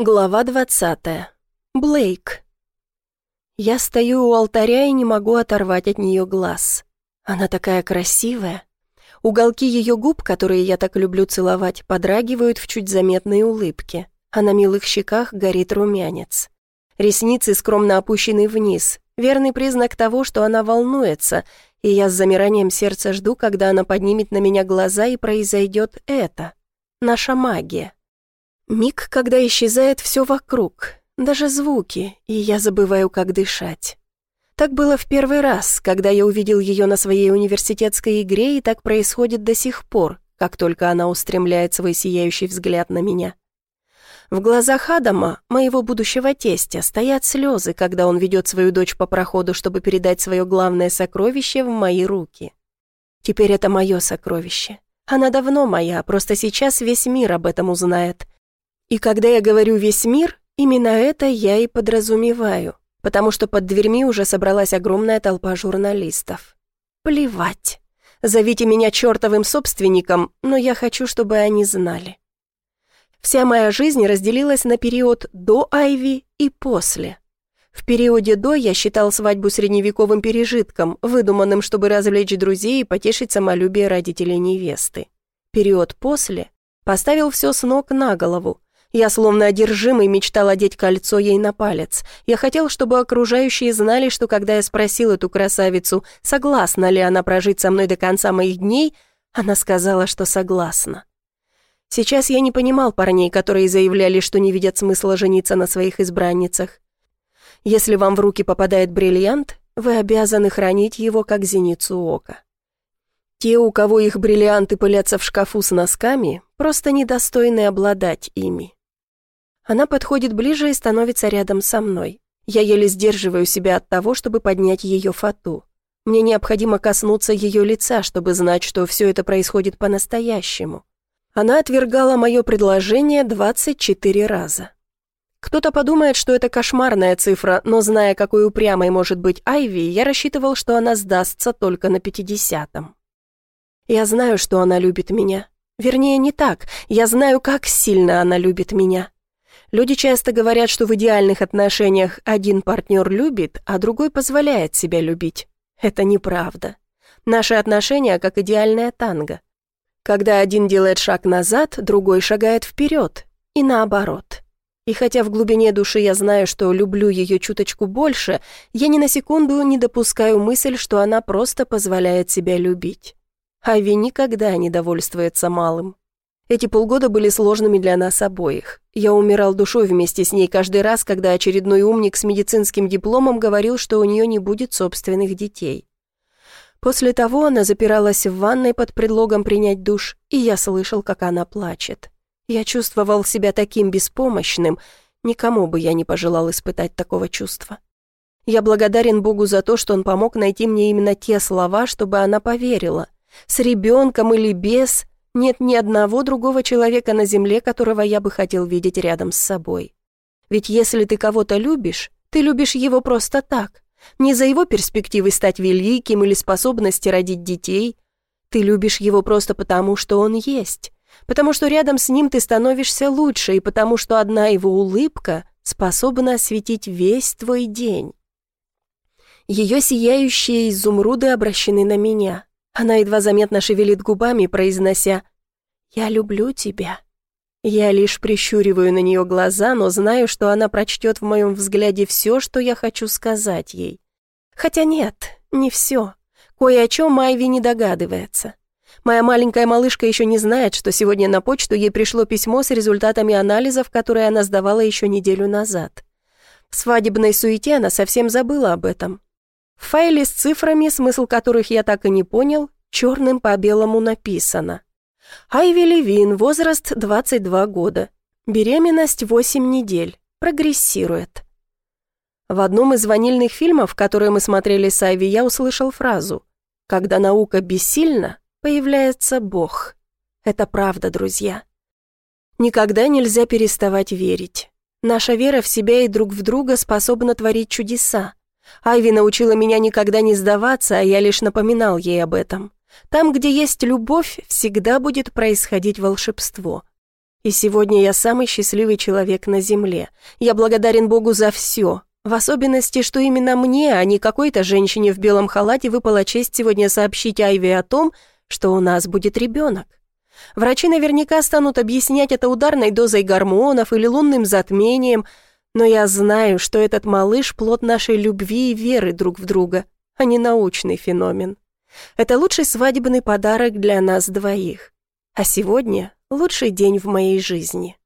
Глава двадцатая. Блейк. Я стою у алтаря и не могу оторвать от нее глаз. Она такая красивая. Уголки ее губ, которые я так люблю целовать, подрагивают в чуть заметной улыбке, а на милых щеках горит румянец. Ресницы скромно опущены вниз, верный признак того, что она волнуется, и я с замиранием сердца жду, когда она поднимет на меня глаза и произойдет это. Наша магия. Миг, когда исчезает все вокруг, даже звуки, и я забываю, как дышать. Так было в первый раз, когда я увидел ее на своей университетской игре, и так происходит до сих пор, как только она устремляет свой сияющий взгляд на меня. В глазах Адама, моего будущего тестя, стоят слезы, когда он ведет свою дочь по проходу, чтобы передать свое главное сокровище в мои руки. Теперь это мое сокровище. Она давно моя, просто сейчас весь мир об этом узнает — и когда я говорю «весь мир», именно это я и подразумеваю, потому что под дверьми уже собралась огромная толпа журналистов. Плевать. Зовите меня чертовым собственником, но я хочу, чтобы они знали. Вся моя жизнь разделилась на период до Айви и после. В периоде до я считал свадьбу средневековым пережитком, выдуманным, чтобы развлечь друзей и потешить самолюбие родителей невесты. Период после поставил все с ног на голову, я словно одержимый мечтал одеть кольцо ей на палец. Я хотел, чтобы окружающие знали, что когда я спросил эту красавицу, согласна ли она прожить со мной до конца моих дней, она сказала, что согласна. Сейчас я не понимал парней, которые заявляли, что не видят смысла жениться на своих избранницах. Если вам в руки попадает бриллиант, вы обязаны хранить его как зеницу ока. Те, у кого их бриллианты пылятся в шкафу с носками, просто недостойны обладать ими. Она подходит ближе и становится рядом со мной. Я еле сдерживаю себя от того, чтобы поднять ее фату. Мне необходимо коснуться ее лица, чтобы знать, что все это происходит по-настоящему. Она отвергала мое предложение 24 раза. Кто-то подумает, что это кошмарная цифра, но зная, какой упрямой может быть Айви, я рассчитывал, что она сдастся только на 50-м. Я знаю, что она любит меня. Вернее, не так. Я знаю, как сильно она любит меня. Люди часто говорят, что в идеальных отношениях один партнер любит, а другой позволяет себя любить. Это неправда. Наши отношения как идеальная танго. Когда один делает шаг назад, другой шагает вперед. И наоборот. И хотя в глубине души я знаю, что люблю ее чуточку больше, я ни на секунду не допускаю мысль, что она просто позволяет себя любить. Ави никогда не довольствуется малым. Эти полгода были сложными для нас обоих. Я умирал душой вместе с ней каждый раз, когда очередной умник с медицинским дипломом говорил, что у нее не будет собственных детей. После того она запиралась в ванной под предлогом принять душ, и я слышал, как она плачет. Я чувствовал себя таким беспомощным, никому бы я не пожелал испытать такого чувства. Я благодарен Богу за то, что Он помог найти мне именно те слова, чтобы она поверила. С ребенком или без, нет ни одного другого человека на земле, которого я бы хотел видеть рядом с собой. Ведь если ты кого-то любишь, ты любишь его просто так. Не за его перспективы стать великим или способности родить детей. Ты любишь его просто потому, что он есть. Потому что рядом с ним ты становишься лучше, и потому что одна его улыбка способна осветить весь твой день. Ее сияющие изумруды обращены на меня. Она едва заметно шевелит губами, произнося «Я люблю тебя». Я лишь прищуриваю на нее глаза, но знаю, что она прочтет в моем взгляде все, что я хочу сказать ей. Хотя нет, не все. Кое о чем Майви не догадывается. Моя маленькая малышка еще не знает, что сегодня на почту ей пришло письмо с результатами анализов, которые она сдавала еще неделю назад. В свадебной суете она совсем забыла об этом. В файле с цифрами, смысл которых я так и не понял, черным по белому написано. Айви Левин, возраст 22 года. Беременность 8 недель. Прогрессирует. В одном из ванильных фильмов, которые мы смотрели с Айви, я услышал фразу «Когда наука бессильна, появляется Бог». Это правда, друзья. Никогда нельзя переставать верить. Наша вера в себя и друг в друга способна творить чудеса. Айви научила меня никогда не сдаваться, а я лишь напоминал ей об этом. Там, где есть любовь, всегда будет происходить волшебство. И сегодня я самый счастливый человек на Земле. Я благодарен Богу за все, в особенности, что именно мне, а не какой-то женщине в белом халате выпала честь сегодня сообщить Айве о том, что у нас будет ребенок. Врачи наверняка станут объяснять это ударной дозой гормонов или лунным затмением, но я знаю, что этот малыш – плод нашей любви и веры друг в друга, а не научный феномен. Это лучший свадебный подарок для нас двоих. А сегодня – лучший день в моей жизни.